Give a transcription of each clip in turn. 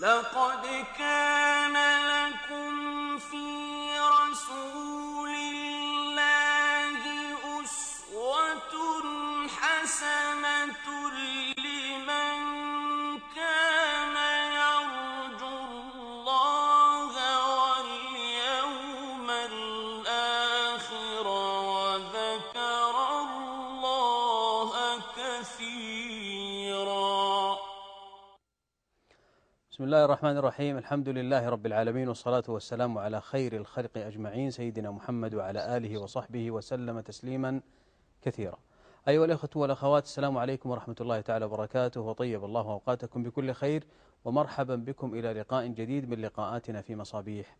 لقد كان الرحمن الرحيم. الحمد لله رب العالمين والصلاة والسلام على خير الخلق أجمعين سيدنا محمد وعلى آله وصحبه وسلم تسليما كثيرا. أيها الأخوة والأخوات السلام عليكم ورحمة الله تعالى وبركاته وطيب الله أوقاتكم بكل خير ومرحبا بكم إلى لقاء جديد من لقاءاتنا في مصابيح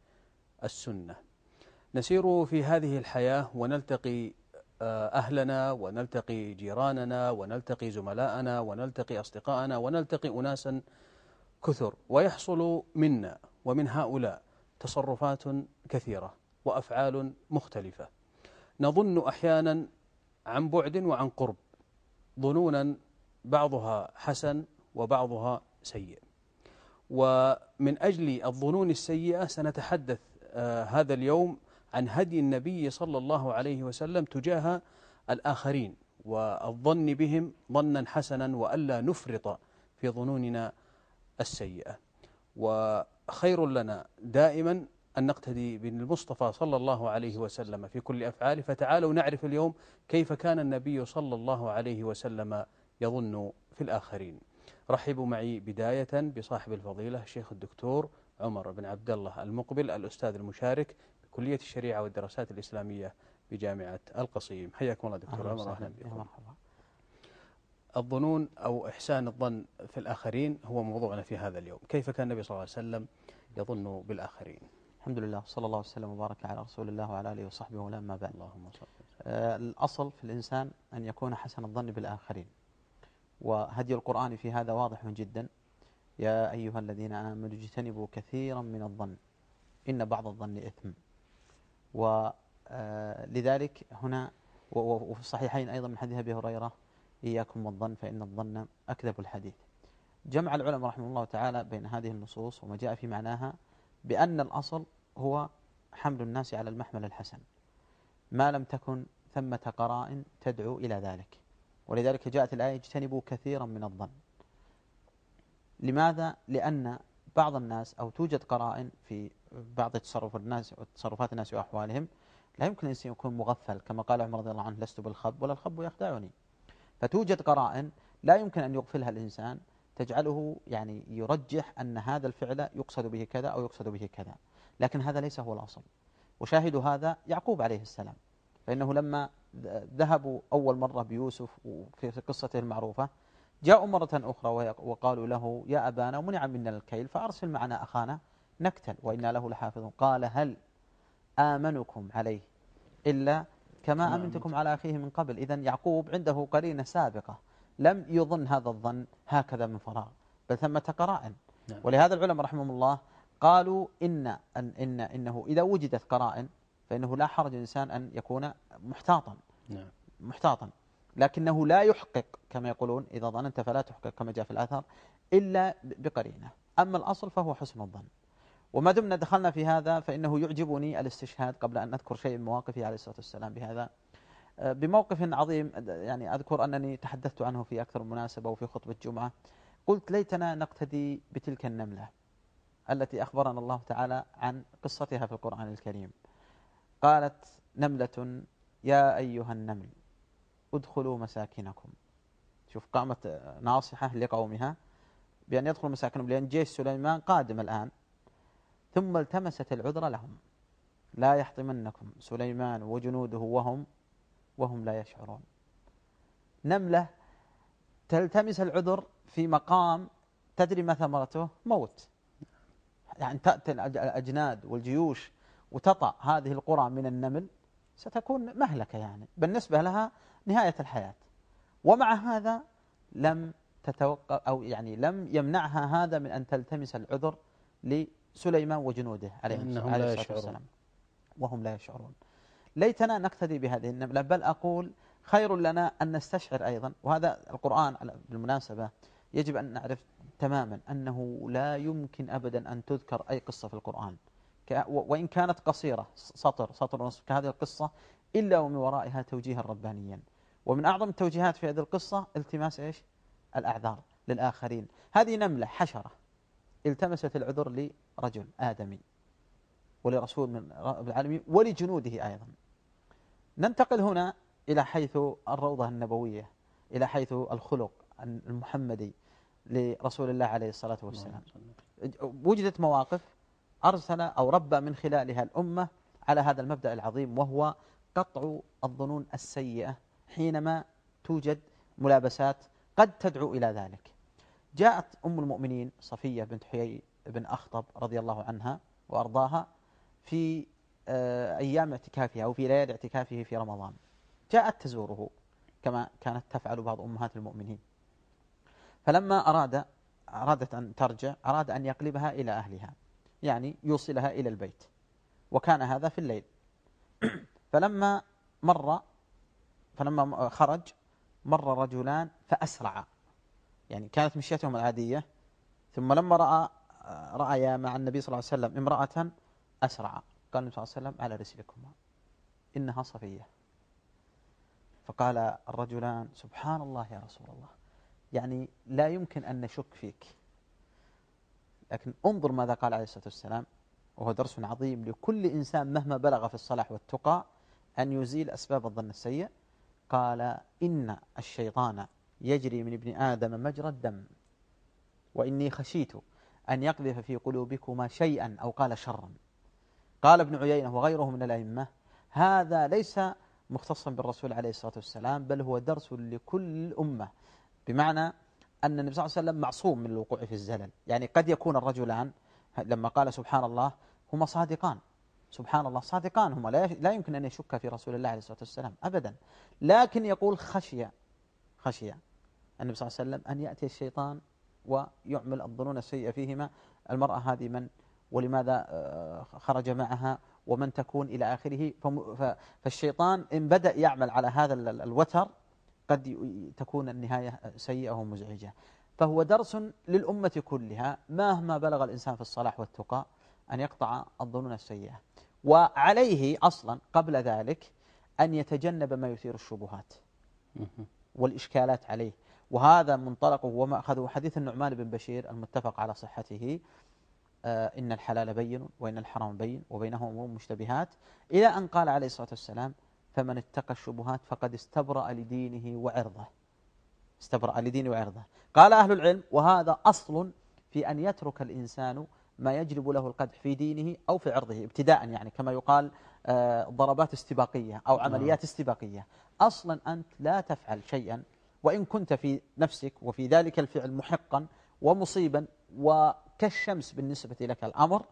السنة. نسير في هذه الحياة ونلتقي آه، أهلنا ونلتقي جيراننا ونلتقي زملاءنا ونلتقي أصدقاءنا ونلتقي أناسا كثر ويحصل منا ومن هؤلاء تصرفات كثيرة وأفعال مختلفة. نظن أحيانا عن بعد وعن قرب ظنونا بعضها حسن وبعضها سيء. ومن أجل الظنون السيئة سنتحدث آه هذا اليوم عن هدي النبي صلى الله عليه وسلم تجاه الآخرين والظن بهم ظنا حسنا وألا نفرط في ظنوننا السيئة. وخير لنا دائما أن نقتدي بالمصطفى صلى الله عليه وسلم في كل أفعاله. فتعالوا نعرف اليوم كيف كان النبي صلى الله عليه وسلم يظن في الآخرين. رحبوا معي بداية بصاحب الفضيلة الشيخ الدكتور عمر بن عبد الله المقبل الأستاذ المشارك بكلية الشريعة والدراسات الإسلامية بجامعة القصيم. حياكم الله دكتور عمر أهلا بكم. الظنون أو إحسان الظن في الآخرين هو موضوعنا في هذا اليوم. كيف كان النبي صلى الله عليه وسلم يظن بالآخرين؟ الحمد لله صلى الله وسلم وبارك على رسول الله وعلى آله وصحبه ولا ما بعد. اللهم صل آه الأصل في الإنسان أن يكون حسن الظن بالآخرين. وهدي القرآن في هذا واضح جدا. يا أيها الذين آمنوا اجتنبوا كثيرا من الظن. إن بعض الظن إثم. ولذلك هنا وفي الصحيحين أيضا من حديث أبي هريرة إياكم والظن فإن الظن أكذب الحديث. جمع العلماء رحمه الله تعالى بين هذه النصوص وما جاء في معناها بأن الأصل هو حمل الناس على المحمل الحسن. ما لم تكن ثمة قرائن تدعو إلى ذلك. ولذلك جاءت الآية اجتنبوا كثيرا من الظن. لماذا؟ لأن بعض الناس أو توجد قرائن في بعض تصرف الناس تصرفات الناس وأحوالهم لا يمكن الإنسان يكون مغفل كما قال عمر رضي الله عنه لست بالخب ولا الخب يخدعني. فتوجد قرائن لا يمكن أن يغفلها الإنسان تجعله يعني يرجح أن هذا الفعل يقصد به كذا أو يقصد به كذا. لكن هذا ليس هو الأصل. وشاهد هذا يعقوب عليه السلام. فإنه لما ذهبوا أول مرة بيوسف في قصته المعروفة جاءوا مرة أخرى وقالوا له يا أبانا ومنع منا الكيل فأرسل معنا أخانا نكتل وإنا له لحافظون. قال هل آمنكم عليه إلا كما أمنتكم على أخيه من قبل. إذا يعقوب عنده قرينة سابقة لم يظن هذا الظن هكذا من فراغ بل ثمة قرائن. نعم. ولهذا العلماء رحمهم الله قالوا إن, أن إن إنه إذا وجدت قرائن فإنه لا حرج الإنسان أن يكون محتاطا. نعم. محتاطا. لكنه لا يحقق كما يقولون إذا ظننت فلا تحقق كما جاء في الأثر إلا بقرينة. أما الأصل فهو حسن الظن. وما دمنا دخلنا في هذا فإنه يعجبني الاستشهاد قبل أن أذكر شيء من مواقفه عليه الصلاة والسلام بهذا. آه، بموقف عظيم يعني أذكر أنني تحدثت عنه في أكثر من مناسبة وفي خطبة جمعة. قلت ليتنا نقتدي بتلك النملة التي أخبرنا الله تعالى عن قصتها في القرآن الكريم. قالت نملة يا أيها النمل ادخلوا مساكنكم. شوف قامت ناصحة لقومها بأن يدخلوا مساكنهم لأن جيش سليمان قادم الآن. ثم التمست العذر لهم. لا يحطمنكم. سليمان وجنوده وهم وهم لا يشعرون. نملة تلتمس العذر في مقام تدري ما ثمرته موت. يعني تأتي الأجناد والجيوش وتطأ هذه القرى من النمل ستكون مهلكة يعني. بالنسبة لها نهاية الحياة. ومع هذا لم تتوقع أو يعني لم يمنعها هذا من أن تلتمس العذر سليمان وجنوده عليه الصلاة والسلام. وهم لا يشعرون. ليتنا نقتدي بهذه النملة بل أقول خير لنا أن نستشعر أيضا وهذا القرآن بالمناسبة يجب أن نعرف تماما أنه لا يمكن أبدا أن تذكر أي قصة في القرآن. وإن كانت قصيرة سطر سطر ونصف كهذه القصة إلا ومن ورائها توجيها ربانيا. ومن أعظم التوجيهات في هذه القصة التماس إيش؟ الأعذار للآخرين. هذه نملة حشرة. التمست العذر لرجل آدمي ولرسول من رب العالمين ولجنوده أيضا. ننتقل هنا إلى حيث الروضة النبوية إلى حيث الخلق المحمدي لرسول الله عليه الصلاة والسلام. وجدت مواقف أرسل أو ربى من خلالها الأمة على هذا المبدأ العظيم وهو قطع الظنون السيئة حينما توجد ملابسات قد تدعو إلى ذلك. جاءت أم المؤمنين صفية بنت حيي بن أخطب رضي الله عنها وأرضاها في آه، أيام اعتكافها أو في ليالي اعتكافه في رمضان. جاءت تزوره كما كانت تفعل بعض أمهات المؤمنين. فلما أراد أرادت أن ترجع أراد أن يقلبها إلى أهلها يعني يوصلها إلى البيت وكان هذا في الليل. فلما مر فلما خرج مر رجلان فأسرعا يعني كانت مشيتهم العادية ثم لما رأى رأيا مع النبي صلى الله عليه وسلم امرأة أسرع قال النبي صلى الله عليه وسلم على رسلكما إنها صفية. فقال الرجلان سبحان الله يا رسول الله يعني لا يمكن أن نشك فيك. لكن انظر ماذا قال عليه الصلاة والسلام وهو درس عظيم لكل إنسان مهما بلغ في الصلاح والتقى أن يزيل أسباب الظن السيء. قال إن الشيطان يجري من ابن آدم مجرى الدم. وإني خشيت أن يقذف في قلوبكما شيئا أو قال شرا. قال ابن عيينة وغيره من الأئمة هذا ليس مختصا بالرسول عليه الصلاة والسلام بل هو درس لكل الأمة بمعنى أن النبي صلى الله عليه وسلم معصوم من الوقوع في الزلل. يعني قد يكون الرجلان لما قال سبحان الله هما صادقان. سبحان الله صادقان هما. لا يمكن أن يشك في رسول الله عليه الصلاة والسلام أبدا. لكن يقول خشية خشية. النبي صلى الله عليه وسلم أن يأتي الشيطان ويعمل الظنون السيئة فيهما. المرأة هذه من ولماذا آه، خرج معها ومن تكون إلى آخره. فالشيطان إن بدأ يعمل على هذا ال- ال- الوتر قد تكون النهاية سيئة ومزعجة فهو درس للأمة كلها مهما بلغ الإنسان في الصلاح والتقى أن يقطع الظنون السيئة. وعليه أصلا قبل ذلك أن يتجنب ما يثير الشبهات والإشكالات عليه. وهذا منطلقه ومأخذه حديث النعمان بن بشير المتفق على صحته. آه، إن الحلال بين وإن الحرام بين وبينهما أمور مشتبهات. إلى أن قال عليه الصلاة والسلام فمن اتقى الشبهات فقد استبرأ لدينه وعرضه. استبرأ لدينه وعرضه. قال أهل العلم وهذا أصل في أن يترك الإنسان ما يجلب له القدح في دينه أو في عرضه. ابتداء يعني كما يقال آه، ضربات استباقية أو عمليات استباقية. أصلا أنت لا تفعل شيئا وإن كنت في نفسك وفي ذلك الفعل محقا ومصيبا وكالشمس بالنسبة لك الأمر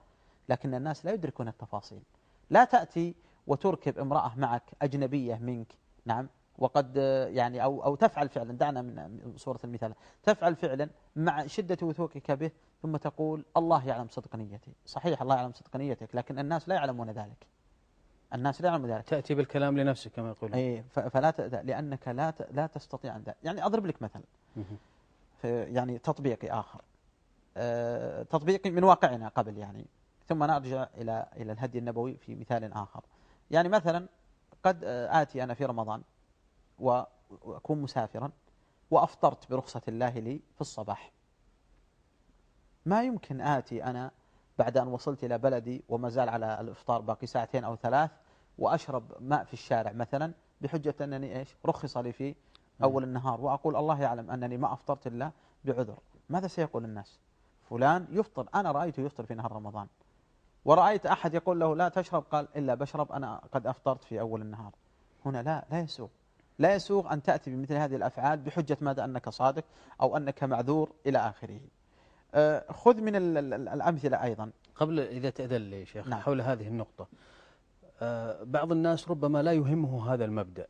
لكن الناس لا يدركون التفاصيل. لا تأتي وتركب امرأة معك أجنبية منك نعم وقد يعني أو, أو تفعل فعلا. دعنا من صورة المثال. تفعل فعلا مع شدة وثوقك به ثم تقول الله يعلم صدق نيتي. صحيح الله يعلم صدق نيتك لكن الناس لا يعلمون ذلك. الناس لا يعلمون ذلك تأتي بالكلام لنفسك كما يقولون. ف- فلا ت- لأنك لا ت- لا تستطيع ان ذا- يعني أضرب لك مثل. يعني تطبيقي آخر. آه، تطبيقي من واقعنا قبل يعني. ثم نرجع إلى إلى الهدي النبوي في مثال آخر. يعني مثلا قد آه، آتي أنا في رمضان و- وأكون مسافرا وأفطرت برخصة الله لي في الصباح. ما يمكن آتي أنا بعد أن وصلت إلى بلدي وما زال على الإفطار باقي ساعتين أو ثلاث وأشرب ماء في الشارع مثلا بحجة أنني إيش؟ رخص لي في أول النهار وأقول الله يعلم أنني ما أفطرت إلا بعذر. ماذا سيقول الناس؟ فلان يفطر أنا رأيته يفطر في نهار رمضان. ورأيت أحد يقول له لا تشرب؟ قال إلا بشرب أنا قد أفطرت في أول النهار. هنا لا لا يسوغ. لا يسوغ أن تأتي بمثل هذه الأفعال بحجة ماذا؟ أنك صادق أو أنك معذور إلى آخره. آه، خذ من ال- ال- الأمثلة أيضا. قبل إذا تأذن لي شيخ نعم. حول هذه النقطة بعض الناس ربما لا يهمه هذا المبدأ.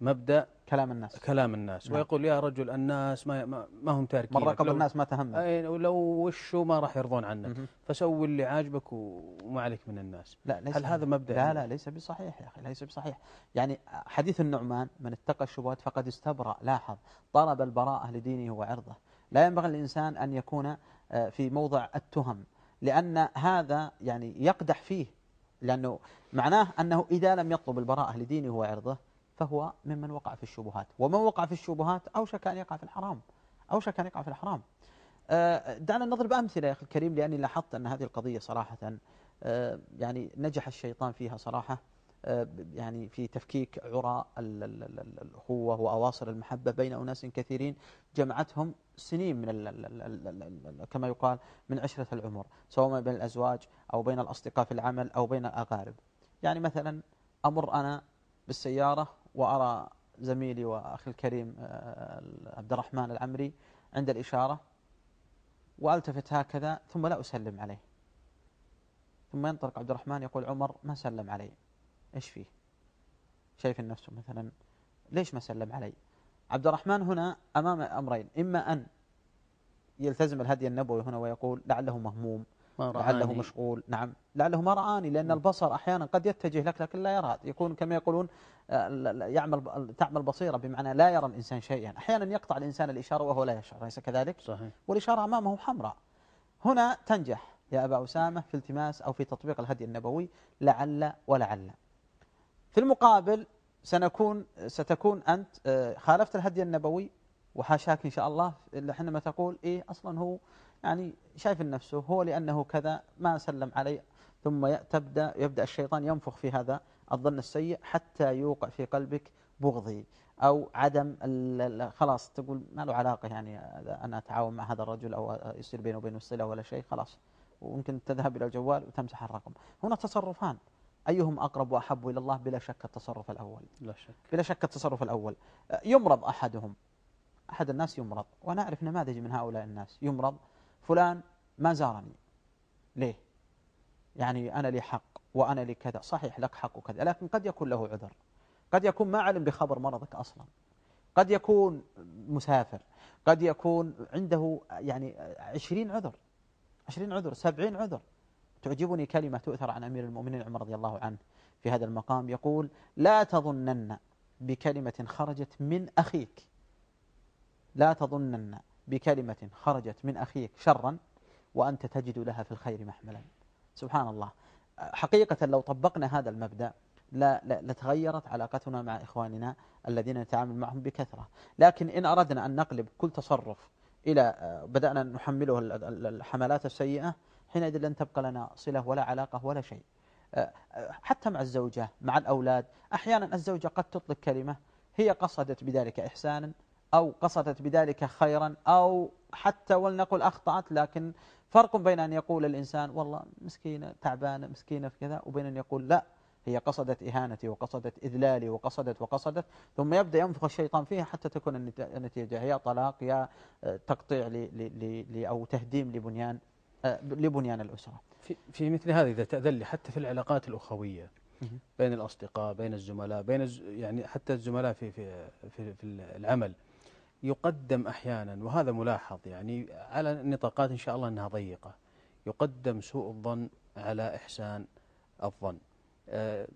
مبدأ كلام الناس. كلام الناس. نعم. ويقول يا رجل الناس ما, ما, هم تاركين. مرة قبل الناس ما تهم ولو وشوا ما راح يرضون عنك. فسوي اللي عاجبك وما عليك من الناس. لا ليس هل هذا مبدأ؟ لا لا ليس بصحيح يا أخي ليس بصحيح. يعني حديث النعمان من اتقى الشبهات فقد استبرأ لاحظ طلب البراءة لدينه وعرضه. لا ينبغي للإنسان أن يكون آه، في موضع التهم لأن هذا يعني يقدح فيه لأنه معناه أنه إذا لم يطلب البراءة لدينه وعرضه فهو ممن وقع في الشبهات. ومن وقع في الشبهات أوشك أن يقع في الحرام. أوشك أن يقع في الحرام. آه، دعنا نضرب أمثلة يا أخي الكريم لأني لاحظت أن هذه القضية صراحة آه، يعني نجح الشيطان فيها صراحة. يعني في تفكيك عرى الأخوة وأواصر المحبة بين أناس كثيرين جمعتهم سنين من كما يقال من عشرة العمر سواء بين الأزواج أو بين الأصدقاء في العمل أو بين الأقارب يعني مثلا أمر أنا بالسيارة وأرى زميلي وأخي الكريم عبد الرحمن العمري عند الإشارة وألتفت هكذا ثم لا أسلم عليه. ثم ينطلق عبد الرحمن يقول عمر ما سلم علي. إيش فيه؟ شايف نفسه مثلا ليش ما سلم علي؟ عبد الرحمن هنا أمام أمرين إما أن يلتزم الهدي النبوي هنا ويقول لعله مهموم لعله مشغول. نعم لعله ما رآني لأن البصر أحيانا قد يتجه لك لكن لا يرى. يكون كما يقولون آه، يعمل تعمل بصيرة بمعنى لا يرى الإنسان شيئا. أحيانا يقطع الإنسان الإشارة وهو لا يشعر أليس كذلك؟ صحيح. والإشارة أمامه حمراء. هنا تنجح يا أبا أسامة في التماس أو في تطبيق الهدي النبوي لعل ولعل. في المقابل سنكون ستكون أنت آه، خالفت الهدي النبوي وحاشاك إن شاء الله حينما تقول إيه أصلا هو يعني شايف نفسه هو لأنه كذا ما سلم علي ثم تبدأ يبدأ الشيطان ينفخ في هذا الظن السيء حتى يوقع في قلبك بغضي أو عدم خلاص تقول ما له علاقة يعني أنا أتعاون مع هذا الرجل أو يصير بينه وبينه صلة ولا شيء خلاص. وممكن تذهب إلى الجوال وتمسح الرقم. هنا تصرفان. أيهم أقرب وأحب إلى الله بلا شك التصرف الأول. لا شك. بلا شك التصرف الأول. يمرض أحدهم. أحد الناس يمرض. وأنا أعرف نماذج من هؤلاء الناس. يمرض. فلان ما زارني. ليه؟ يعني أنا لي حق وأنا لي كذا. صحيح لك حق وكذا. لكن قد يكون له عذر. قد يكون ما علم بخبر مرضك أصلا. قد يكون مسافر. قد يكون عنده يعني عشرين عذر. عشرين عذر. سبعين عذر. تعجبني كلمة تؤثر عن أمير المؤمنين عمر رضي الله عنه في هذا المقام. يقول لا تظنن بكلمة خرجت من أخيك. لا تظنن بكلمة خرجت من أخيك شرا وأنت تجد لها في الخير محملا. سبحان الله. حقيقة لو طبقنا هذا المبدأ لا لتغيرت علاقتنا مع إخواننا الذين نتعامل معهم بكثرة. لكن إن أردنا أن نقلب كل تصرف إلى بدأنا نحمله الحملات السيئة حينئذ لن تبقى لنا صلة ولا علاقة ولا شيء. حتى مع الزوجة مع الأولاد أحيانا الزوجة قد تطلق كلمة هي قصدت بذلك إحسانا أو قصدت بذلك خيرا أو حتى ولنقل أخطأت لكن فرق بين أن يقول الإنسان والله مسكينة تعبانة مسكينة في كذا وبين أن يقول لا هي قصدت إهانتي وقصدت إذلالي وقصدت وقصدت ثم يبدأ ينفخ الشيطان فيها حتى تكون النتيجة يا طلاق يا تقطيع لي أو تهديم لبنيان لبنيان الأسرة. في, في مثل هذه إذا تأذن لي حتى في العلاقات الأخوية بين الأصدقاء بين الزملاء بين يعني حتى الزملاء في في في, في العمل يقدم أحيانا وهذا ملاحظ يعني على نطاقات إن شاء الله أنها ضيقة يقدم سوء الظن على إحسان الظن. آه،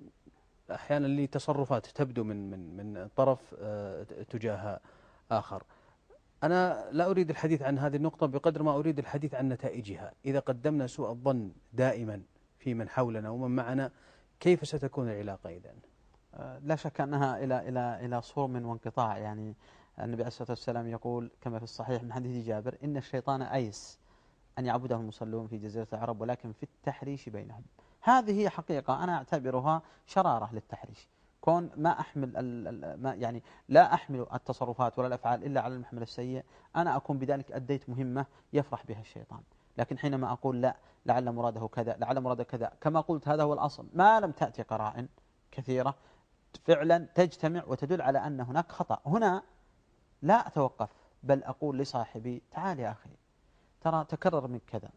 أحيانا لتصرفات تبدو من من من طرف آه، تجاه آخر. أنا لا أريد الحديث عن هذه النقطة بقدر ما أريد الحديث عن نتائجها. إذا قدمنا سوء الظن دائما في من حولنا ومن معنا كيف ستكون العلاقة إذا؟ آه، لا شك أنها إلى إلى إلى صوم وانقطاع. يعني النبي عليه الصلاة والسلام يقول كما في الصحيح من حديث جابر إن الشيطان أيس أن يعبده المصلون في جزيرة العرب ولكن في التحريش بينهم. هذه حقيقة. أنا أعتبرها شرارة للتحريش. كون ما أحمل ما يعني لا أحمل التصرفات ولا الأفعال إلا على المحمل السيء أنا أكون بذلك أديت مهمة يفرح بها الشيطان. لكن حينما أقول لا لعل مراده كذا لعل مراده كذا كما قلت هذا هو الأصل. ما لم تأتي قرائن كثيرة فعلا تجتمع وتدل على أن هناك خطأ. هنا لا أتوقف بل أقول لصاحبي تعال يا أخي ترى تكرر من كذا.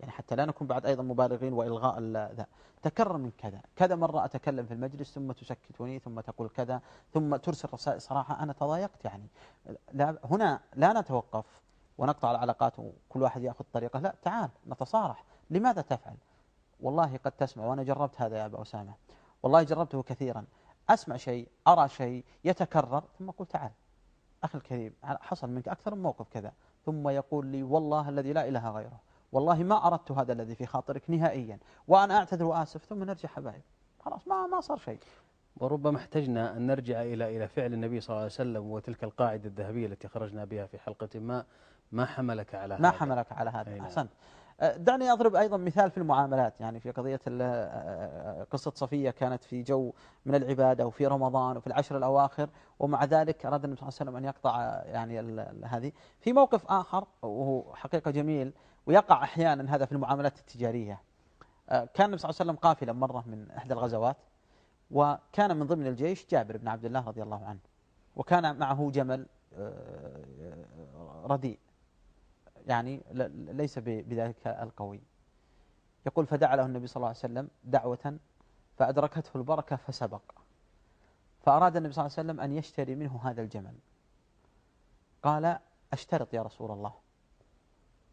يعني حتى لا نكون بعد أيضا مبالغين وإلغاء ذا. تكرر من كذا. كذا مرة أتكلم في المجلس ثم تسكتني ثم تقول كذا ثم ترسل رسائل. صراحة أنا تضايقت يعني. لا هنا لا نتوقف ونقطع العلاقات وكل واحد يأخذ طريقه. لا تعال نتصارح. لماذا تفعل؟ والله قد تسمع وأنا جربت هذا يا أبا أسامة. والله جربته كثيرا. أسمع شيء أرى شيء يتكرر. ثم أقول تعال أخي الكريم حصل منك أكثر من موقف كذا. ثم يقول لي والله الذي لا إله غيره. والله ما أردت هذا الذي في خاطرك نهائيا وأنا أعتذر وآسف ثم نرجع حبايب. خلاص ما ما صار شيء. وربما احتجنا أن نرجع إلى إلى فعل النبي صلى الله عليه وسلم وتلك القاعدة الذهبية التي خرجنا بها في حلقة ما. ما حملك على ما هذا؟ حملك على هذا نعم. أحسنت. أه، دعني أضرب أيضا مثال في المعاملات. يعني في قضية ال- أه، قصة صفية كانت في جو من العبادة وفي رمضان وفي العشر الأواخر ومع ذلك أراد النبي صلى الله عليه وسلم أن يقطع يعني هذه. في موقف آخر وهو حقيقة جميل ويقع أحيانا هذا في المعاملات التجارية. أه، كان النبي صلى الله عليه وسلم قافلة مرة من إحدى الغزوات وكان من ضمن الجيش جابر بن عبد الله رضي الله عنه وكان معه جمل أه، رديء. يعني ليس بذلك القوي. يقول فدعا له النبي صلى الله عليه وسلم دعوة فأدركته البركة فسبق. فأراد النبي صلى الله عليه وسلم أن يشتري منه هذا الجمل. قال أشترط يا رسول الله.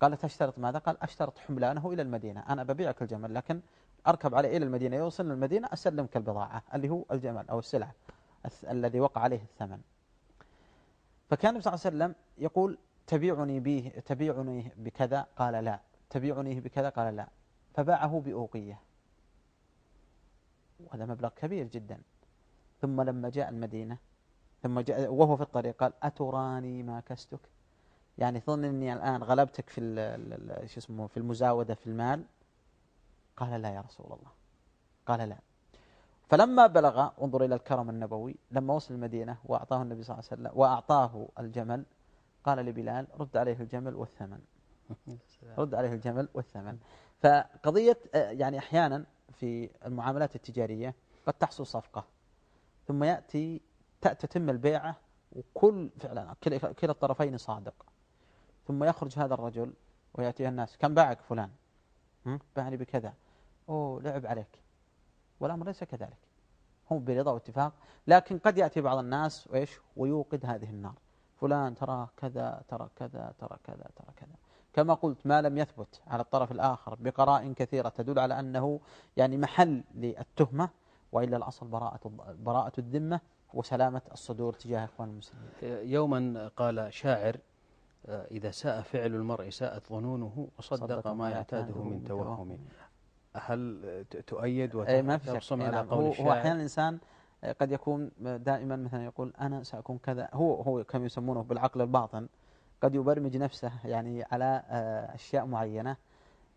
قال تشترط ماذا؟ قال أشترط حملانه إلى المدينة. أنا ببيعك الجمل لكن أركب عليه إلى المدينة. يوصل المدينة أسلمك البضاعة اللي هو الجمل أو السلعة الذي وقع عليه الثمن. فكان النبي صلى الله عليه وسلم يقول تبيعني به تبيعني بكذا قال لا. تبيعني بكذا قال لا. فباعه بأوقية. وهذا مبلغ كبير جدا. ثم لما جاء المدينة ثم جاء وهو في الطريق قال أتراني ما كستك؟ يعني ظن أني الآن غلبتك في شو اسمه في المزاودة في المال؟ قال لا يا رسول الله. قال لا. فلما بلغ انظر إلى الكرم النبوي لما وصل المدينة وأعطاه النبي صلى الله عليه وسلم وأعطاه الجمل قال لبلال رد عليه الجمل والثمن. رد عليه الجمل والثمن. فقضية آه، يعني أحيانا في المعاملات التجارية قد تحصل صفقة ثم يأتي تأ- تتم البيعة وكل فعلا كلا الطرفين صادق. ثم يخرج هذا الرجل ويأتيه الناس. كم باعك فلان؟ باعني بكذا. أوه لعب عليك. والأمر ليس كذلك. هم برضا واتفاق. لكن قد يأتي بعض الناس وإيش؟ ويوقد هذه النار. فلان ترى كذا ترى كذا ترى كذا ترى كذا. كما قلت ما لم يثبت على الطرف الآخر بقرائن كثيرة تدل على أنه يعني محل للتهمة وإلا الأصل براءة براءة الذمة وسلامة الصدور تجاه إخوان المسلمين. يوما قال شاعر إذا ساء فعل المرء ساءت ظنونه وصدق ما يعتاده من توهم هل تؤيد شك. وتبصم أي على نعم. قول هو, هو الشاعر؟ أحيانا الإنسان قد يكون دائما مثلا يقول أنا سأكون كذا. هو هو كما يسمونه بالعقل الباطن قد يبرمج نفسه يعني على آه، أشياء معينة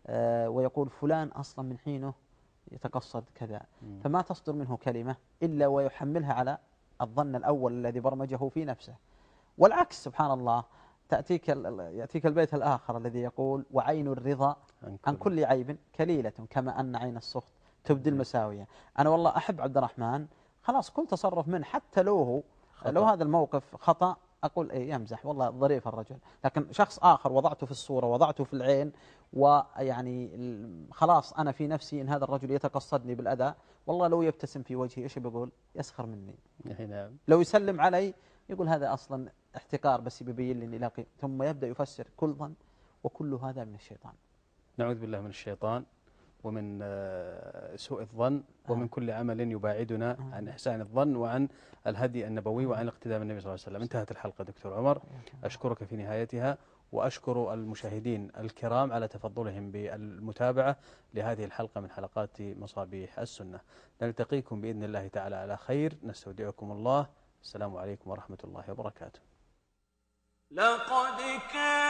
آه، ويقول فلان أصلا من حينه يتقصد كذا. فما تصدر منه كلمة إلا ويحملها على الظن الأول الذي برمجه في نفسه. والعكس سبحان الله. تأتيك يأتيك البيت الآخر الذي يقول وعين الرضا عن كل عيب كليلة كما أن عين السخط تبدي المساوية. أنا والله أحب عبد الرحمن. خلاص كل تصرف منه. حتى لو هو خطأ. لو هذا الموقف خطأ أقول إيه يمزح. والله ظريف الرجل. لكن شخص آخر وضعته في الصورة وضعته في العين ويعني خلاص أنا في نفسي إن هذا الرجل يتقصدني بالأذى. والله لو يبتسم في وجهي إيش بيقول؟ يسخر مني. نعم. لو يسلم علي يقول هذا أصلا احتقار بس يبين لي قيمة. ثم يبدأ يفسر كل ظن وكل هذا من الشيطان. نعوذ بالله من الشيطان ومن آه، سوء الظن ومن آه. كل عمل يباعدنا آه. عن إحسان الظن وعن الهدي النبوي وعن الاقتداء بالنبي صلى الله عليه وسلم. انتهت الحلقة دكتور عمر. أشكرك في نهايتها وأشكر المشاهدين الكرام على تفضلهم بالمتابعة لهذه الحلقة من حلقات مصابيح السنة. نلتقيكم بإذن الله تعالى على خير. نستودعكم الله. السلام عليكم ورحمة الله وبركاته. لقد كان